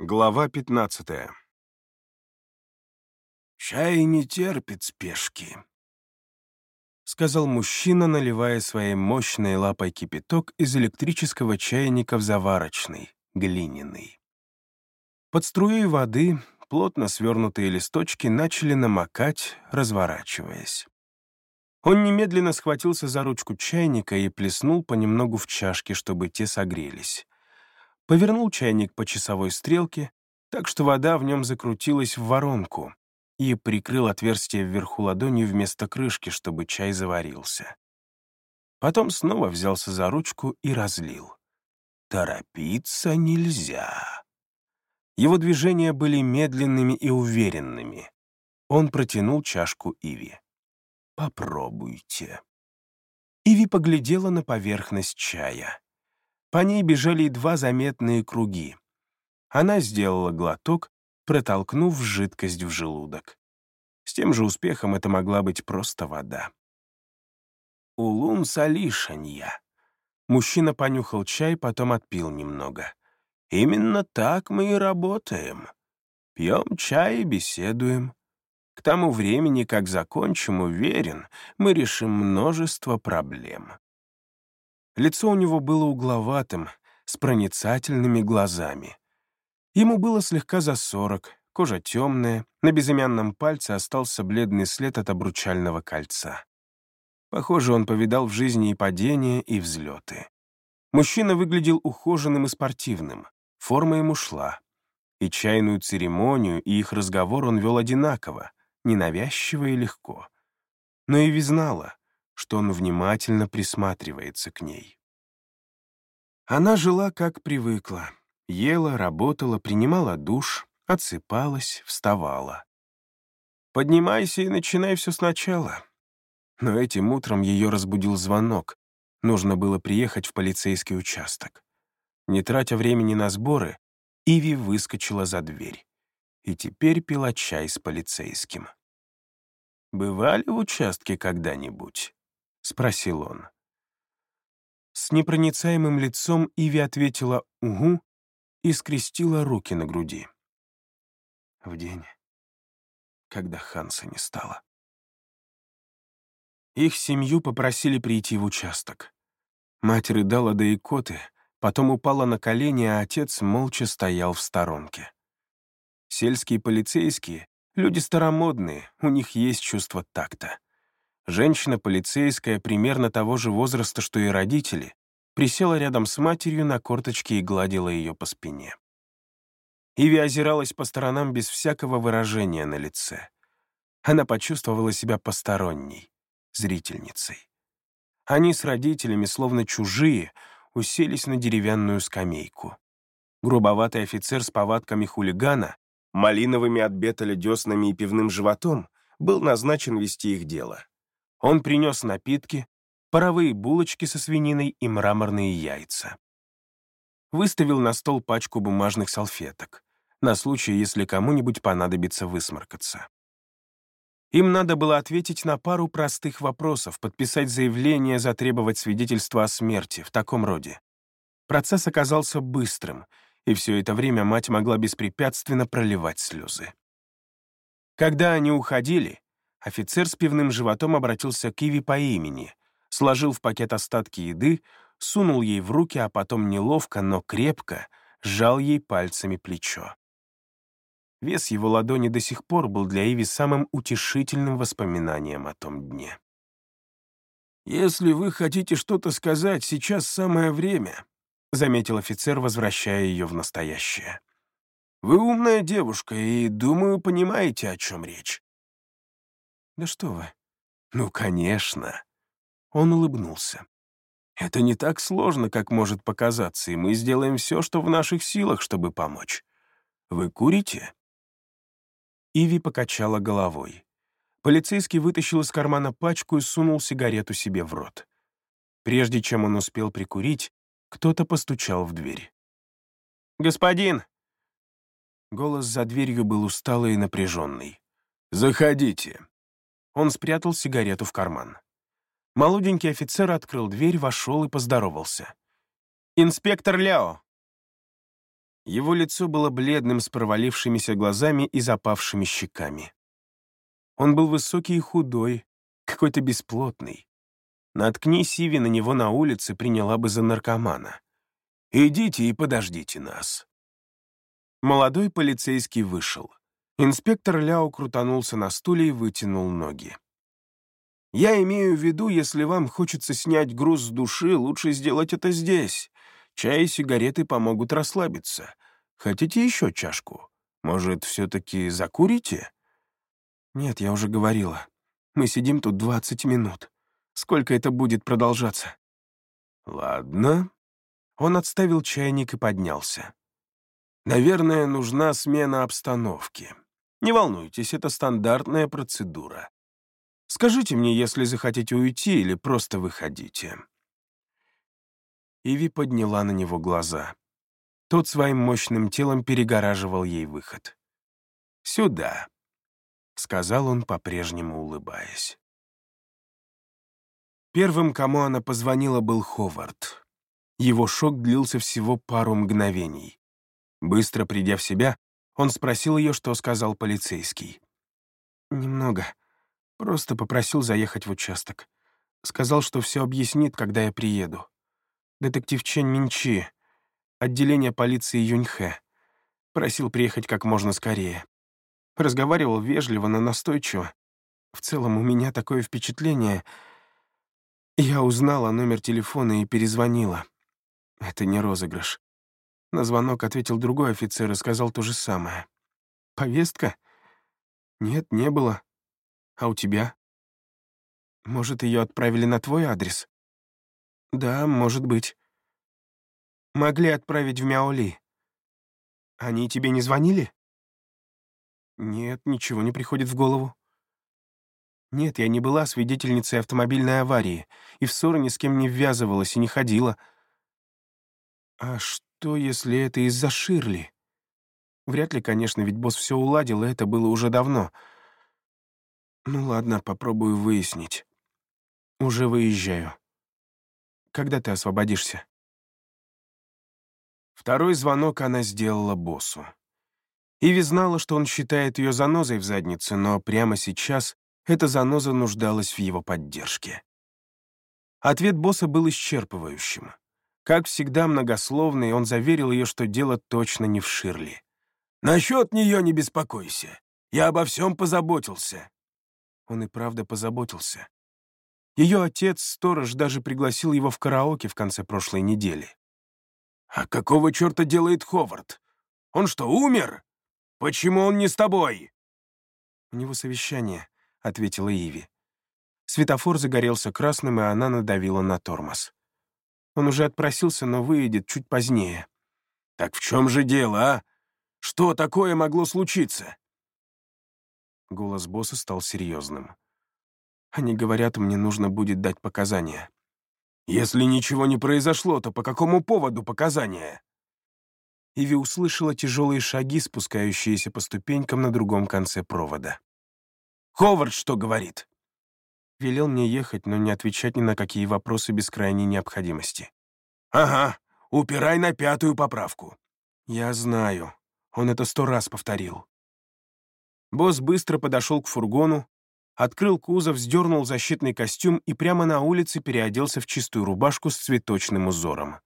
Глава 15 «Чай не терпит спешки», — сказал мужчина, наливая своей мощной лапой кипяток из электрического чайника в заварочный, глиняный. Под струей воды плотно свернутые листочки начали намокать, разворачиваясь. Он немедленно схватился за ручку чайника и плеснул понемногу в чашки, чтобы те согрелись повернул чайник по часовой стрелке, так что вода в нем закрутилась в воронку и прикрыл отверстие вверху ладонью вместо крышки, чтобы чай заварился. Потом снова взялся за ручку и разлил. Торопиться нельзя. Его движения были медленными и уверенными. Он протянул чашку Иви. «Попробуйте». Иви поглядела на поверхность чая. По ней бежали едва заметные круги. Она сделала глоток, протолкнув жидкость в желудок. С тем же успехом это могла быть просто вода. «Улун салишанья». Мужчина понюхал чай, потом отпил немного. «Именно так мы и работаем. Пьем чай и беседуем. К тому времени, как закончим, уверен, мы решим множество проблем. Лицо у него было угловатым, с проницательными глазами. Ему было слегка за сорок, кожа темная, на безымянном пальце остался бледный след от обручального кольца. Похоже, он повидал в жизни и падения, и взлеты. Мужчина выглядел ухоженным и спортивным, форма ему шла. И чайную церемонию, и их разговор он вел одинаково, ненавязчиво и легко. Но и знала, что он внимательно присматривается к ней. Она жила, как привыкла. Ела, работала, принимала душ, отсыпалась, вставала. «Поднимайся и начинай все сначала». Но этим утром ее разбудил звонок. Нужно было приехать в полицейский участок. Не тратя времени на сборы, Иви выскочила за дверь. И теперь пила чай с полицейским. «Бывали в участке когда-нибудь?» — спросил он. С непроницаемым лицом Иви ответила «Угу» и скрестила руки на груди. В день, когда Ханса не стало. Их семью попросили прийти в участок. Мать рыдала до икоты, потом упала на колени, а отец молча стоял в сторонке. Сельские полицейские — люди старомодные, у них есть чувство такта. Женщина полицейская примерно того же возраста, что и родители, присела рядом с матерью на корточки и гладила ее по спине. Иви озиралась по сторонам без всякого выражения на лице. Она почувствовала себя посторонней, зрительницей. Они с родителями, словно чужие, уселись на деревянную скамейку. Грубоватый офицер с повадками хулигана, малиновыми от деснами и пивным животом, был назначен вести их дело. Он принес напитки, паровые булочки со свининой и мраморные яйца. Выставил на стол пачку бумажных салфеток, на случай, если кому-нибудь понадобится высморкаться. Им надо было ответить на пару простых вопросов, подписать заявление, затребовать свидетельство о смерти, в таком роде. Процесс оказался быстрым, и все это время мать могла беспрепятственно проливать слезы. Когда они уходили, Офицер с пивным животом обратился к Иви по имени, сложил в пакет остатки еды, сунул ей в руки, а потом неловко, но крепко сжал ей пальцами плечо. Вес его ладони до сих пор был для Иви самым утешительным воспоминанием о том дне. «Если вы хотите что-то сказать, сейчас самое время», — заметил офицер, возвращая ее в настоящее. «Вы умная девушка и, думаю, понимаете, о чем речь. «Да что вы?» «Ну, конечно!» Он улыбнулся. «Это не так сложно, как может показаться, и мы сделаем все, что в наших силах, чтобы помочь. Вы курите?» Иви покачала головой. Полицейский вытащил из кармана пачку и сунул сигарету себе в рот. Прежде чем он успел прикурить, кто-то постучал в дверь. «Господин!» Голос за дверью был усталый и напряженный. «Заходите!» Он спрятал сигарету в карман. Молоденький офицер открыл дверь, вошел и поздоровался. «Инспектор Ляо!» Его лицо было бледным, с провалившимися глазами и запавшими щеками. Он был высокий и худой, какой-то бесплотный. Наткнись Иви на него на улице, приняла бы за наркомана. «Идите и подождите нас». Молодой полицейский вышел. Инспектор Ляо крутанулся на стуле и вытянул ноги. «Я имею в виду, если вам хочется снять груз с души, лучше сделать это здесь. Чай и сигареты помогут расслабиться. Хотите еще чашку? Может, все-таки закурите?» «Нет, я уже говорила. Мы сидим тут 20 минут. Сколько это будет продолжаться?» «Ладно». Он отставил чайник и поднялся. «Наверное, нужна смена обстановки. Не волнуйтесь, это стандартная процедура. Скажите мне, если захотите уйти или просто выходите». Иви подняла на него глаза. Тот своим мощным телом перегораживал ей выход. «Сюда», — сказал он, по-прежнему улыбаясь. Первым, кому она позвонила, был Ховард. Его шок длился всего пару мгновений. Быстро придя в себя, он спросил ее, что сказал полицейский. «Немного. Просто попросил заехать в участок. Сказал, что все объяснит, когда я приеду. Детектив Чен Минчи, отделение полиции Юньхэ. Просил приехать как можно скорее. Разговаривал вежливо, но настойчиво. В целом, у меня такое впечатление. Я узнала номер телефона и перезвонила. Это не розыгрыш. На звонок ответил другой офицер и сказал то же самое. «Повестка? Нет, не было. А у тебя? Может, ее отправили на твой адрес?» «Да, может быть. Могли отправить в Мяоли. Они тебе не звонили?» «Нет, ничего не приходит в голову». «Нет, я не была свидетельницей автомобильной аварии, и в ссоры ни с кем не ввязывалась и не ходила». «А что, если это из-за Ширли?» Вряд ли, конечно, ведь босс все уладил, и это было уже давно. Ну ладно, попробую выяснить. Уже выезжаю. Когда ты освободишься? Второй звонок она сделала боссу. Иви знала, что он считает ее занозой в заднице, но прямо сейчас эта заноза нуждалась в его поддержке. Ответ босса был исчерпывающим. Как всегда многословный, он заверил ее, что дело точно не в Ширли. «Насчет нее не беспокойся. Я обо всем позаботился». Он и правда позаботился. Ее отец, сторож, даже пригласил его в караоке в конце прошлой недели. «А какого черта делает Ховард? Он что, умер? Почему он не с тобой?» «У него совещание», — ответила Иви. Светофор загорелся красным, и она надавила на тормоз. Он уже отпросился, но выйдет чуть позднее. «Так в чем же дело, а? Что такое могло случиться?» Голос босса стал серьезным. «Они говорят, мне нужно будет дать показания. Если ничего не произошло, то по какому поводу показания?» Иви услышала тяжелые шаги, спускающиеся по ступенькам на другом конце провода. «Ховард что говорит?» Велел мне ехать, но не отвечать ни на какие вопросы без крайней необходимости. «Ага, упирай на пятую поправку». «Я знаю. Он это сто раз повторил». Босс быстро подошел к фургону, открыл кузов, сдернул защитный костюм и прямо на улице переоделся в чистую рубашку с цветочным узором,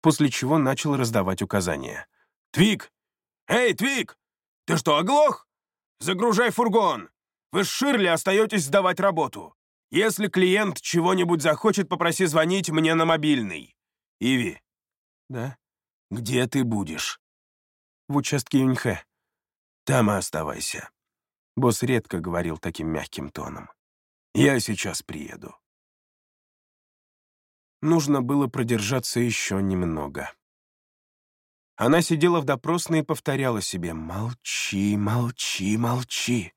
после чего начал раздавать указания. «Твик! Эй, Твик! Ты что, оглох? Загружай фургон! Вы с Ширли остаетесь сдавать работу. Если клиент чего-нибудь захочет, попроси звонить мне на мобильный. Иви». «Да?» «Где ты будешь?» «В участке Юньхэ». «Там и оставайся». Босс редко говорил таким мягким тоном. «Я сейчас приеду». Нужно было продержаться еще немного. Она сидела в допросной и повторяла себе «Молчи, молчи, молчи».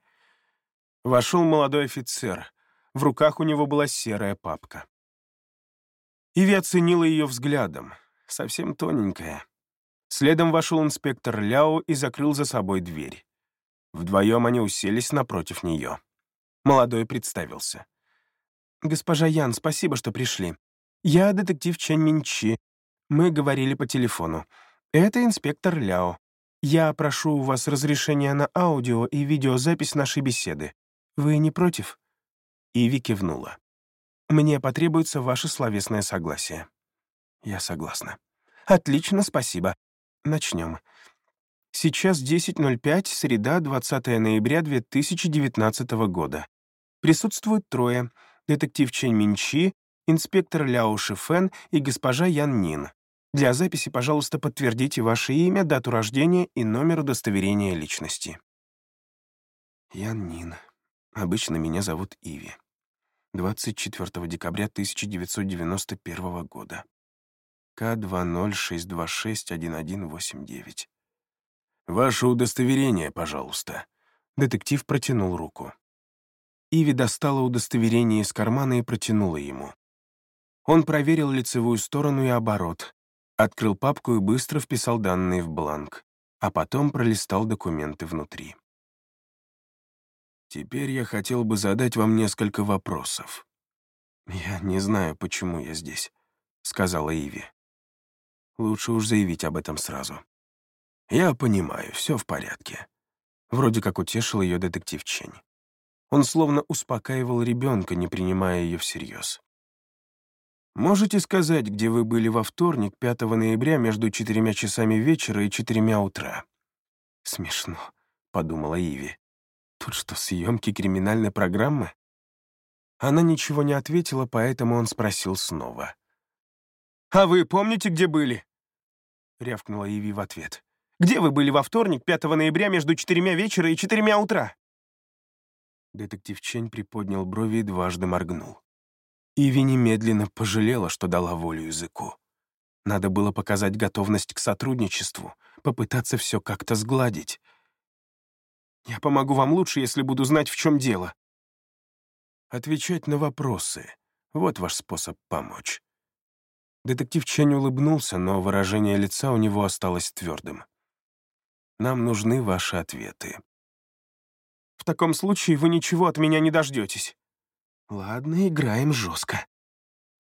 Вошел молодой офицер. В руках у него была серая папка. Иви оценила ее взглядом. Совсем тоненькая. Следом вошел инспектор Ляо и закрыл за собой дверь. Вдвоем они уселись напротив нее. Молодой представился. «Госпожа Ян, спасибо, что пришли. Я детектив Чен Минчи. Мы говорили по телефону. Это инспектор Ляо. Я прошу у вас разрешения на аудио и видеозапись нашей беседы. Вы не против?» Иви кивнула. «Мне потребуется ваше словесное согласие». «Я согласна». «Отлично, спасибо. Начнем. Сейчас 10.05, среда, 20 ноября 2019 года. Присутствуют трое. Детектив Чэнь Минчи, инспектор Ляо Шифен и госпожа Ян Нин. Для записи, пожалуйста, подтвердите ваше имя, дату рождения и номер удостоверения личности. Ян Нин. Обычно меня зовут Иви. 24 декабря 1991 года. К-206261189. «Ваше удостоверение, пожалуйста». Детектив протянул руку. Иви достала удостоверение из кармана и протянула ему. Он проверил лицевую сторону и оборот, открыл папку и быстро вписал данные в бланк, а потом пролистал документы внутри. «Теперь я хотел бы задать вам несколько вопросов». «Я не знаю, почему я здесь», — сказала Иви. «Лучше уж заявить об этом сразу». «Я понимаю, все в порядке». Вроде как утешил ее детектив Чень. Он словно успокаивал ребенка, не принимая ее всерьез. «Можете сказать, где вы были во вторник, 5 ноября, между четырьмя часами вечера и четырьмя утра?» «Смешно», — подумала Иви. «Тут что, съемки криминальной программы?» Она ничего не ответила, поэтому он спросил снова. «А вы помните, где были?» — рявкнула Иви в ответ. «Где вы были во вторник, 5 ноября, между четырьмя вечера и четырьмя утра?» Детектив Чень приподнял брови и дважды моргнул. Иви немедленно пожалела, что дала волю языку. Надо было показать готовность к сотрудничеству, попытаться все как-то сгладить. «Я помогу вам лучше, если буду знать, в чем дело». Отвечать на вопросы — вот ваш способ помочь. Детектив Чень улыбнулся, но выражение лица у него осталось твердым. «Нам нужны ваши ответы». «В таком случае вы ничего от меня не дождетесь». «Ладно, играем жестко.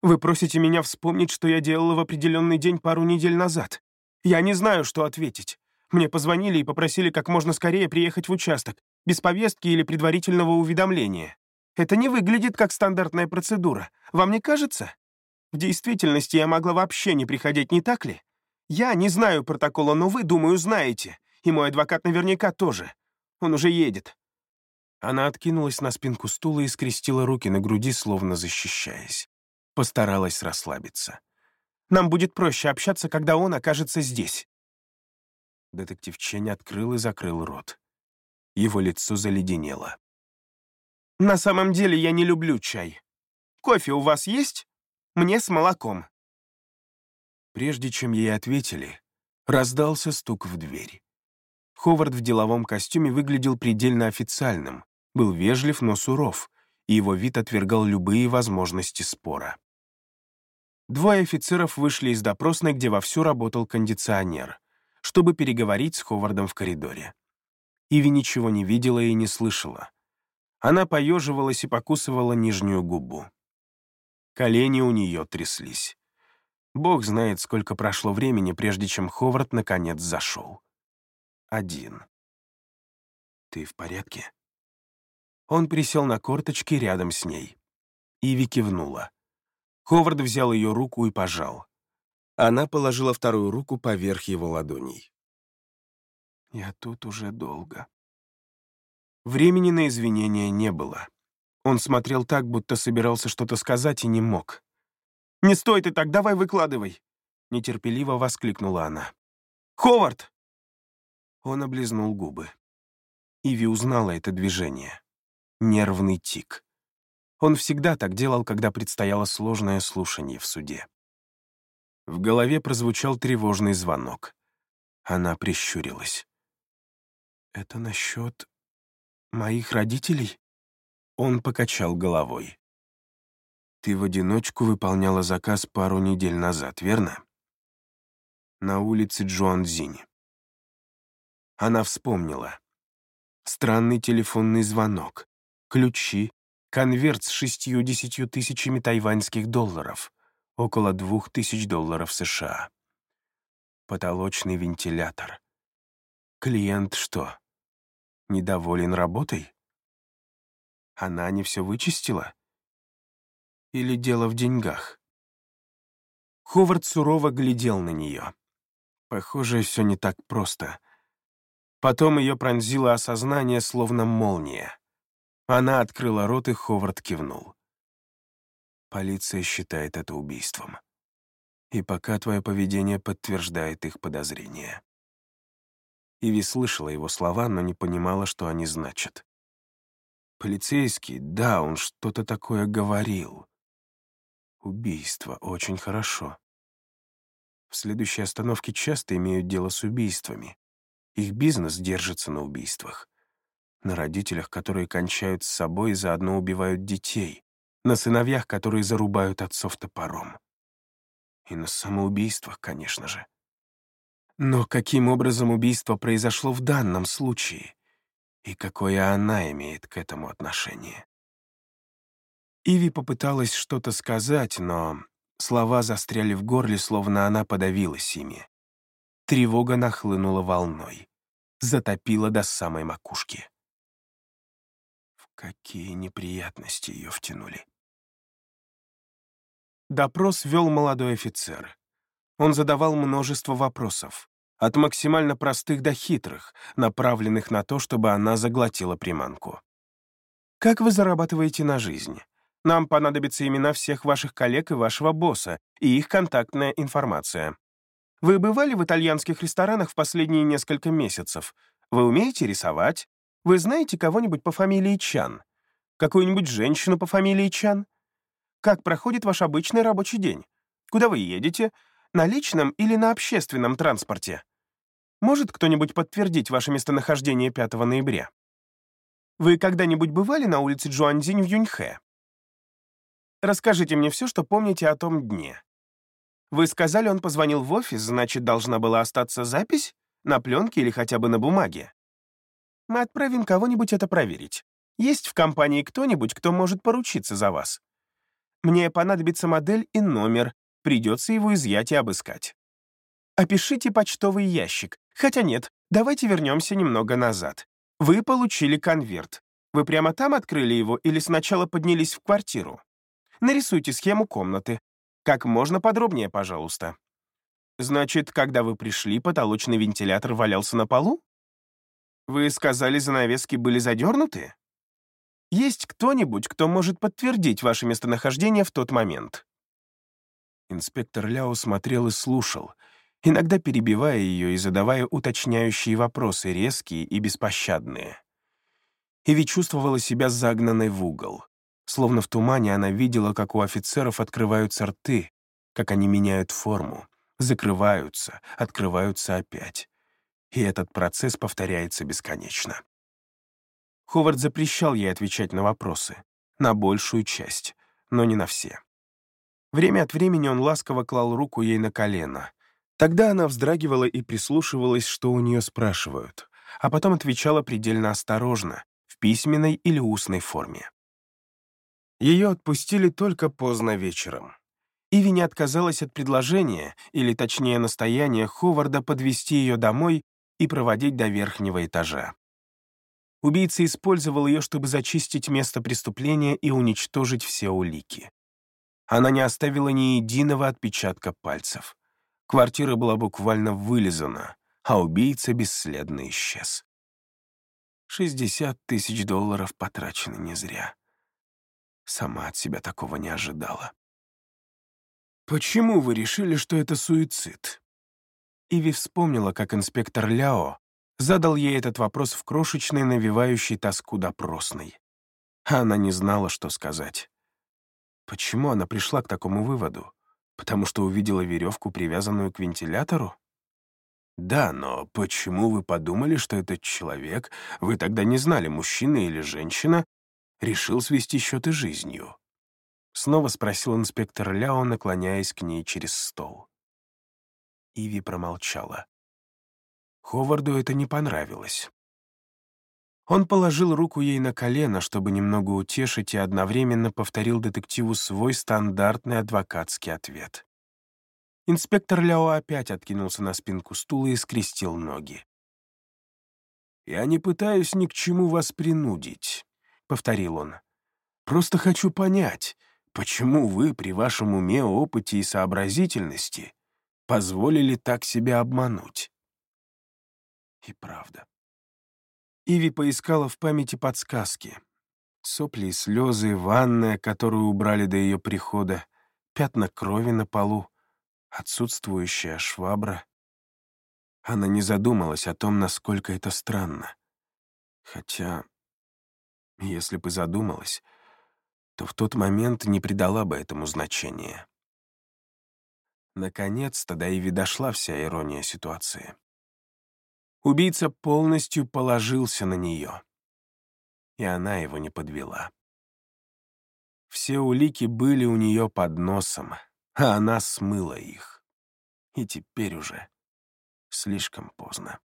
Вы просите меня вспомнить, что я делала в определенный день пару недель назад. Я не знаю, что ответить. Мне позвонили и попросили как можно скорее приехать в участок, без повестки или предварительного уведомления. Это не выглядит как стандартная процедура. Вам не кажется? В действительности я могла вообще не приходить, не так ли? Я не знаю протокола, но вы, думаю, знаете. И мой адвокат наверняка тоже. Он уже едет. Она откинулась на спинку стула и скрестила руки на груди, словно защищаясь. Постаралась расслабиться. «Нам будет проще общаться, когда он окажется здесь». Детектив Чень открыл и закрыл рот. Его лицо заледенело. «На самом деле я не люблю чай. Кофе у вас есть? Мне с молоком». Прежде чем ей ответили, раздался стук в дверь. Ховард в деловом костюме выглядел предельно официальным, был вежлив, но суров, и его вид отвергал любые возможности спора. Двое офицеров вышли из допросной, где вовсю работал кондиционер, чтобы переговорить с Ховардом в коридоре. Иви ничего не видела и не слышала. Она поеживалась и покусывала нижнюю губу. Колени у нее тряслись. Бог знает, сколько прошло времени, прежде чем Ховард наконец зашел. Один. «Ты в порядке?» Он присел на корточки рядом с ней. Иви кивнула. Ховард взял ее руку и пожал. Она положила вторую руку поверх его ладоней. «Я тут уже долго». Времени на извинения не было. Он смотрел так, будто собирался что-то сказать и не мог. «Не стой ты так, давай выкладывай!» Нетерпеливо воскликнула она. «Ховард!» Он облизнул губы. Иви узнала это движение нервный тик. Он всегда так делал, когда предстояло сложное слушание в суде. В голове прозвучал тревожный звонок. Она прищурилась. «Это насчет моих родителей?» Он покачал головой. «Ты в одиночку выполняла заказ пару недель назад, верно?» На улице Джуанзинь. Она вспомнила. Странный телефонный звонок ключи, конверт с шестью-десятью тысячами тайваньских долларов, около двух тысяч долларов США. Потолочный вентилятор. Клиент что, недоволен работой? Она не все вычистила? Или дело в деньгах? Ховард сурово глядел на нее. Похоже, все не так просто. Потом ее пронзило осознание, словно молния. Она открыла рот, и Ховард кивнул. Полиция считает это убийством. И пока твое поведение подтверждает их подозрения. Иви слышала его слова, но не понимала, что они значат. Полицейский, да, он что-то такое говорил. Убийство, очень хорошо. В следующей остановке часто имеют дело с убийствами. Их бизнес держится на убийствах. На родителях, которые кончают с собой и заодно убивают детей. На сыновьях, которые зарубают отцов топором. И на самоубийствах, конечно же. Но каким образом убийство произошло в данном случае? И какое она имеет к этому отношение? Иви попыталась что-то сказать, но слова застряли в горле, словно она подавилась ими. Тревога нахлынула волной, затопила до самой макушки. В какие неприятности ее втянули. Допрос вел молодой офицер. Он задавал множество вопросов, от максимально простых до хитрых, направленных на то, чтобы она заглотила приманку. «Как вы зарабатываете на жизнь? Нам понадобятся имена всех ваших коллег и вашего босса, и их контактная информация. Вы бывали в итальянских ресторанах в последние несколько месяцев? Вы умеете рисовать? Вы знаете кого-нибудь по фамилии Чан? Какую-нибудь женщину по фамилии Чан? Как проходит ваш обычный рабочий день? Куда вы едете? На личном или на общественном транспорте? Может кто-нибудь подтвердить ваше местонахождение 5 ноября? Вы когда-нибудь бывали на улице Джуанзинь в Юньхэ? Расскажите мне все, что помните о том дне. Вы сказали, он позвонил в офис, значит, должна была остаться запись? На пленке или хотя бы на бумаге? Мы отправим кого-нибудь это проверить. Есть в компании кто-нибудь, кто может поручиться за вас? Мне понадобится модель и номер, придется его изъять и обыскать. Опишите почтовый ящик. Хотя нет, давайте вернемся немного назад. Вы получили конверт. Вы прямо там открыли его или сначала поднялись в квартиру? Нарисуйте схему комнаты. Как можно подробнее, пожалуйста. Значит, когда вы пришли, потолочный вентилятор валялся на полу? Вы сказали, занавески были задернуты? Есть кто-нибудь, кто может подтвердить ваше местонахождение в тот момент?» Инспектор Ляо смотрел и слушал, иногда перебивая ее и задавая уточняющие вопросы, резкие и беспощадные. Иви чувствовала себя загнанной в угол. Словно в тумане она видела, как у офицеров открываются рты, как они меняют форму, закрываются, открываются опять. И этот процесс повторяется бесконечно. Ховард запрещал ей отвечать на вопросы, на большую часть, но не на все. Время от времени он ласково клал руку ей на колено. Тогда она вздрагивала и прислушивалась, что у нее спрашивают, а потом отвечала предельно осторожно, в письменной или устной форме. Ее отпустили только поздно вечером. Иви не отказалась от предложения, или точнее настояния Ховарда подвести ее домой и проводить до верхнего этажа. Убийца использовал ее, чтобы зачистить место преступления и уничтожить все улики. Она не оставила ни единого отпечатка пальцев. Квартира была буквально вылизана, а убийца бесследно исчез. 60 тысяч долларов потрачены не зря. Сама от себя такого не ожидала. «Почему вы решили, что это суицид?» Иви вспомнила, как инспектор Ляо Задал ей этот вопрос в крошечной, навевающей тоску допросной. Она не знала, что сказать. Почему она пришла к такому выводу? Потому что увидела веревку, привязанную к вентилятору? Да, но почему вы подумали, что этот человек, вы тогда не знали, мужчина или женщина, решил свести счеты жизнью? Снова спросил инспектор Ляо, наклоняясь к ней через стол. Иви промолчала. Ховарду это не понравилось. Он положил руку ей на колено, чтобы немного утешить, и одновременно повторил детективу свой стандартный адвокатский ответ. Инспектор Ляо опять откинулся на спинку стула и скрестил ноги. «Я не пытаюсь ни к чему вас принудить», — повторил он. «Просто хочу понять, почему вы при вашем уме, опыте и сообразительности позволили так себя обмануть?» И правда. Иви поискала в памяти подсказки. Сопли и слезы, ванная, которую убрали до ее прихода, пятна крови на полу, отсутствующая швабра. Она не задумалась о том, насколько это странно. Хотя, если бы задумалась, то в тот момент не придала бы этому значения. Наконец-то до Иви дошла вся ирония ситуации. Убийца полностью положился на нее, и она его не подвела. Все улики были у нее под носом, а она смыла их. И теперь уже слишком поздно.